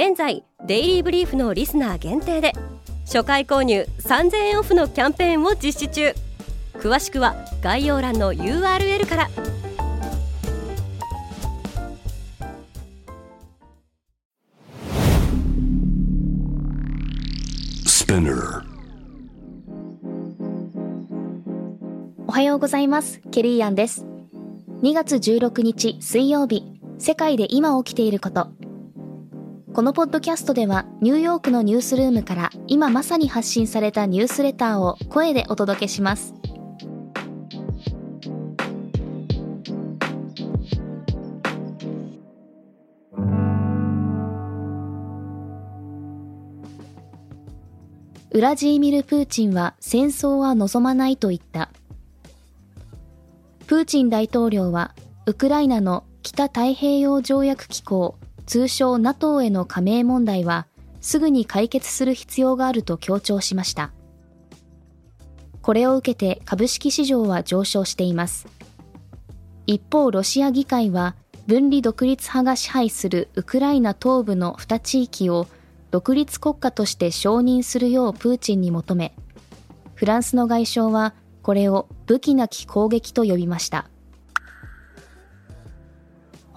現在デイリーブリーフのリスナー限定で初回購入3000円オフのキャンペーンを実施中。詳しくは概要欄の URL から。おはようございます。ケリーアンです。2月16日水曜日世界で今起きていることこのポッドキャストではニューヨークのニュースルームから今まさに発信されたニュースレターを声でお届けします。ウラジーミル・プーチンは戦争は望まないと言った。プーチン大統領はウクライナの北太平洋条約機構通称 NATO への加盟問題はすぐに解決する必要があると強調しました。これを受けて株式市場は上昇しています。一方、ロシア議会は分離独立派が支配するウクライナ東部の2地域を独立国家として承認するようプーチンに求め、フランスの外相はこれを武器なき攻撃と呼びました。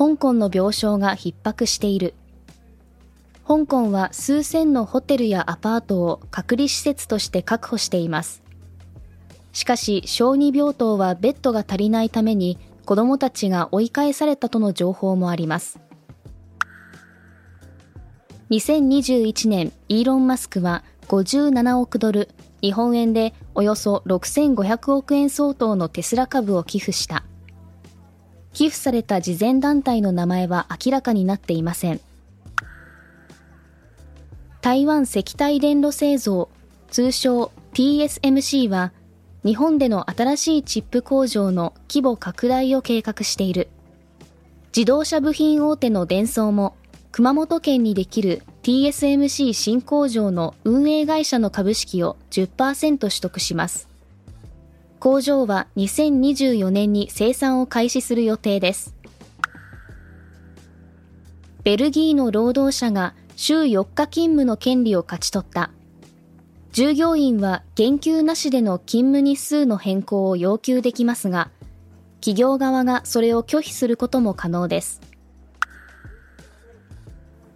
香港の病床が逼迫している。香港は数千のホテルやアパートを隔離施設として確保しています。しかし、小児病棟はベッドが足りないために子供たちが追い返されたとの情報もあります。2021年、イーロン・マスクは57億ドル、日本円でおよそ6500億円相当のテスラ株を寄付した。寄付された慈善団体の名前は明らかになっていません。台湾石体電路製造、通称 TSMC は、日本での新しいチップ工場の規模拡大を計画している。自動車部品大手のデンソーも、熊本県にできる TSMC 新工場の運営会社の株式を10%取得します。工場は2024年に生産を開始する予定です。ベルギーの労働者が週4日勤務の権利を勝ち取った。従業員は減給なしでの勤務日数の変更を要求できますが、企業側がそれを拒否することも可能です。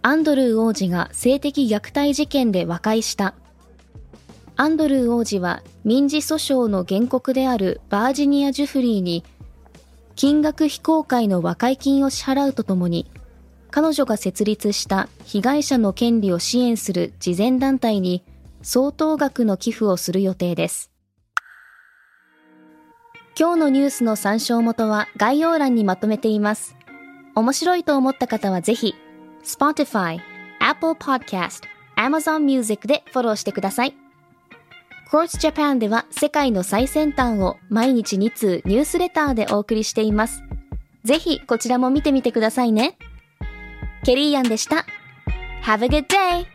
アンドルー王子が性的虐待事件で和解した。アンドルー王子は民事訴訟の原告であるバージニア・ジュフリーに金額非公開の和解金を支払うとともに彼女が設立した被害者の権利を支援する慈善団体に相当額の寄付をする予定です。今日のニュースの参照元は概要欄にまとめています。面白いと思った方はぜひ Spotify、Apple Podcast、Amazon Music でフォローしてください。Quartz Japan では世界の最先端を毎日2通ニュースレターでお送りしています。ぜひこちらも見てみてくださいね。ケリーアンでした。Have a good day!